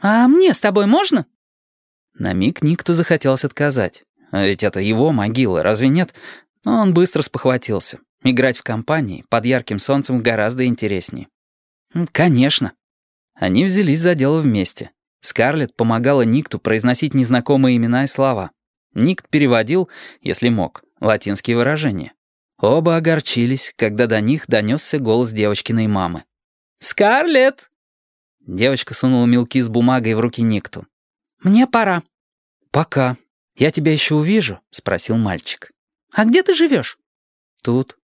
«А мне с тобой можно?» На миг Никту захотелось отказать. А ведь это его могила, разве нет? Но он быстро спохватился. Играть в компании под ярким солнцем гораздо интереснее. «Конечно». Они взялись за дело вместе. Скарлетт помогала Никту произносить незнакомые имена и слова. Никт переводил, если мог, латинские выражения. Оба огорчились, когда до них донесся голос девочкиной мамы. «Скарлетт!» Девочка сунула мелки с бумагой в руки Никту. «Мне пора». «Пока. Я тебя еще увижу?» — спросил мальчик. «А где ты живешь?» «Тут».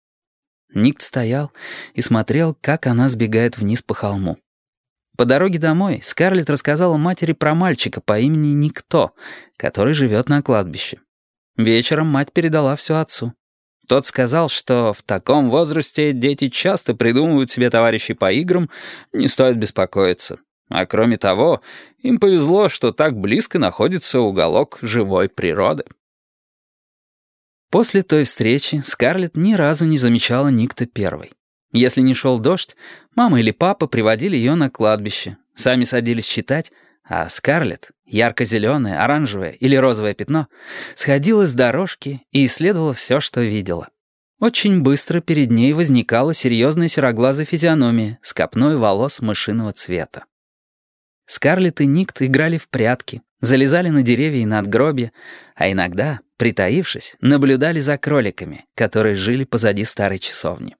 Никт стоял и смотрел, как она сбегает вниз по холму. По дороге домой Скарлетт рассказала матери про мальчика по имени Никто, который живет на кладбище. Вечером мать передала все отцу. Тот сказал, что в таком возрасте дети часто придумывают себе товарищей по играм, не стоит беспокоиться. А кроме того, им повезло, что так близко находится уголок живой природы. После той встречи Скарлетт ни разу не замечала Никта первой. Если не шел дождь, мама или папа приводили ее на кладбище, сами садились читать, а Скарлетт, ярко-зеленое, оранжевое или розовое пятно, сходила с дорожки и исследовала все, что видела. Очень быстро перед ней возникала серьезная сероглазая физиономия с копной волос мышиного цвета. Скарлетт и Никт играли в прятки, залезали на деревья и надгробья, а иногда, притаившись, наблюдали за кроликами, которые жили позади старой часовни.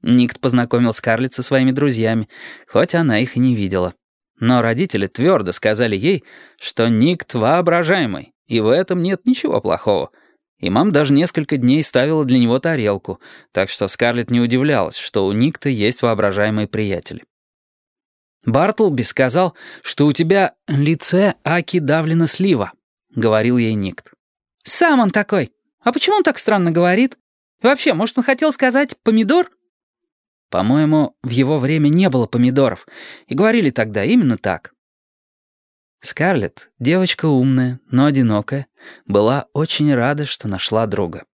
Никт познакомил Скарлетт со своими друзьями, хоть она их и не видела. Но родители твердо сказали ей, что Никт воображаемый, и в этом нет ничего плохого. И мам даже несколько дней ставила для него тарелку, так что Скарлетт не удивлялась, что у Никта есть воображаемые приятели. «Бартлби сказал, что у тебя лице Аки давлена слива», — говорил ей Никт. «Сам он такой. А почему он так странно говорит? И вообще, может, он хотел сказать «помидор»?» По-моему, в его время не было помидоров, и говорили тогда именно так. Скарлетт, девочка умная, но одинокая, была очень рада, что нашла друга.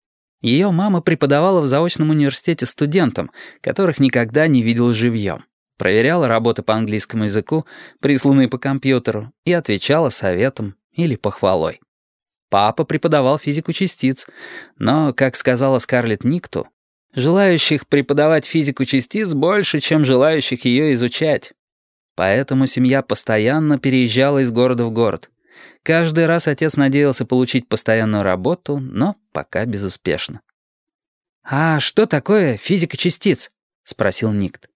Ее мама преподавала в заочном университете студентам, которых никогда не видел живьем. Проверяла работы по английскому языку, присланные по компьютеру, и отвечала советом или похвалой. Папа преподавал физику частиц, но, как сказала Скарлетт Никту, желающих преподавать физику частиц больше, чем желающих ее изучать. Поэтому семья постоянно переезжала из города в город. Каждый раз отец надеялся получить постоянную работу, но пока безуспешно. «А что такое физика частиц?» — спросил Никт.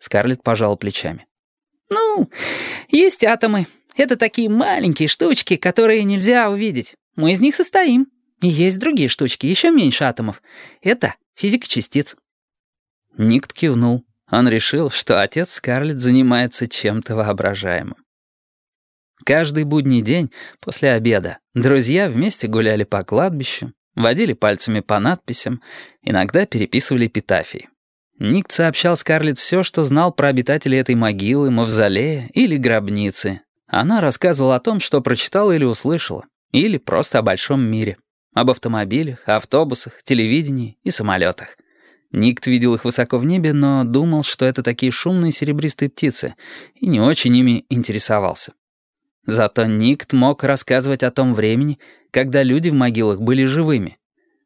Скарлетт пожал плечами. «Ну, есть атомы. Это такие маленькие штучки, которые нельзя увидеть. Мы из них состоим. И есть другие штучки, еще меньше атомов. Это физика частиц». Никт кивнул. Он решил, что отец Скарлетт занимается чем-то воображаемым. Каждый будний день после обеда друзья вместе гуляли по кладбищу, водили пальцами по надписям, иногда переписывали эпитафии. Ник сообщал Скарлетт все, что знал про обитателей этой могилы, мавзолея или гробницы. Она рассказывала о том, что прочитала или услышала, или просто о большом мире. Об автомобилях, автобусах, телевидении и самолетах. Никт видел их высоко в небе, но думал, что это такие шумные серебристые птицы, и не очень ими интересовался. Зато Никт мог рассказывать о том времени, когда люди в могилах были живыми,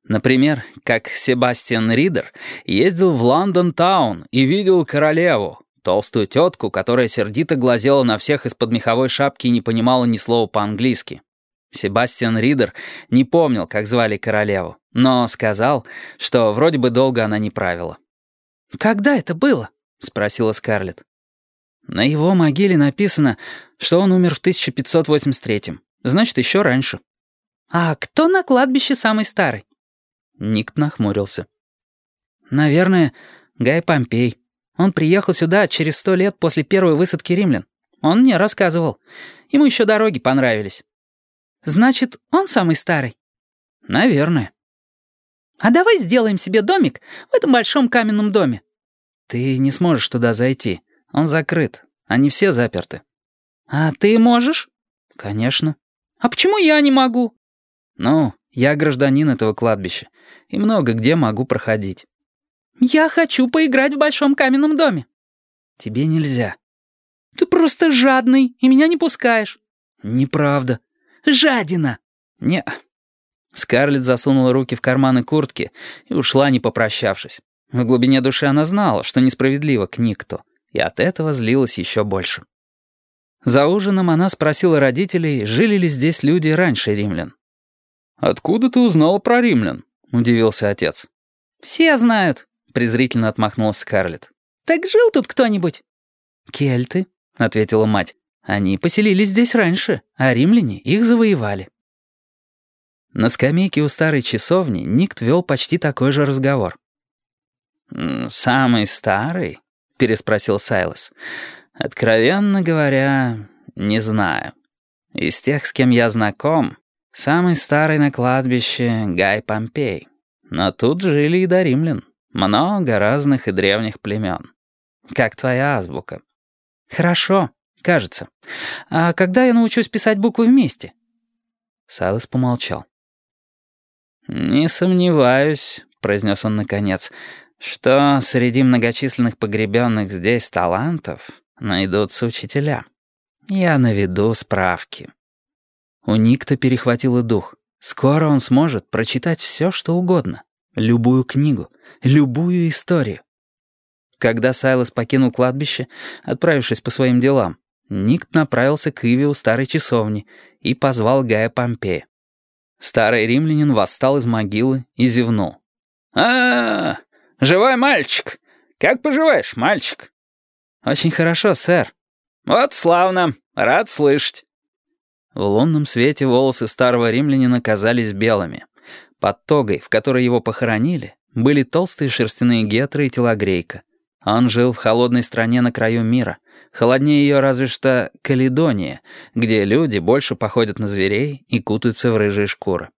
Например, как Себастьян Ридер ездил в Лондон-таун и видел королеву, толстую тетку, которая сердито глазела на всех из-под меховой шапки и не понимала ни слова по-английски. Себастьян Ридер не помнил, как звали королеву, но сказал, что вроде бы долго она не правила. «Когда это было?» — спросила Скарлетт. На его могиле написано, что он умер в 1583-м. Значит, еще раньше. «А кто на кладбище самый старый?» Никт нахмурился. «Наверное, Гай Помпей. Он приехал сюда через сто лет после первой высадки римлян. Он мне рассказывал. Ему еще дороги понравились». «Значит, он самый старый?» «Наверное». «А давай сделаем себе домик в этом большом каменном доме». «Ты не сможешь туда зайти. Он закрыт. Они все заперты». «А ты можешь?» «Конечно». «А почему я не могу?» «Ну, я гражданин этого кладбища и много где могу проходить». «Я хочу поиграть в большом каменном доме». «Тебе нельзя». Ты просто жадный и меня не пускаешь». «Неправда». «Жадина!» «Не». Скарлетт засунула руки в карманы куртки и ушла, не попрощавшись. В глубине души она знала, что несправедливо к Никту, и от этого злилась еще больше. За ужином она спросила родителей, жили ли здесь люди раньше римлян. «Откуда ты узнала про римлян?» — удивился отец. «Все знают», — презрительно отмахнулась Скарлетт. «Так жил тут кто-нибудь?» «Кельты», — ответила мать. «Они поселились здесь раньше, а римляне их завоевали». На скамейке у старой часовни Никт вел почти такой же разговор. «Самый старый?» — переспросил Сайлос. «Откровенно говоря, не знаю. Из тех, с кем я знаком, самый старый на кладбище — Гай Помпей. Но тут жили и до римлян. Много разных и древних племен. Как твоя азбука?» «Хорошо, кажется. А когда я научусь писать буквы вместе?» Сайлос помолчал. «Не сомневаюсь», — произнес он наконец, «что среди многочисленных погребенных здесь талантов найдутся учителя. Я наведу справки». У Никта перехватило дух. Скоро он сможет прочитать все, что угодно. Любую книгу, любую историю. Когда Сайлос покинул кладбище, отправившись по своим делам, Никт направился к Иве у старой часовни и позвал Гая Помпея. Старый римлянин восстал из могилы и зевнул. а, -а, -а Живой мальчик! Как поживаешь, мальчик?» «Очень хорошо, сэр». «Вот славно! Рад слышать!» В лунном свете волосы старого римлянина казались белыми. Под тогой, в которой его похоронили, были толстые шерстяные гетры и телогрейка. Он жил в холодной стране на краю мира. Холоднее ее разве что Каледония, где люди больше походят на зверей и кутаются в рыжие шкуры.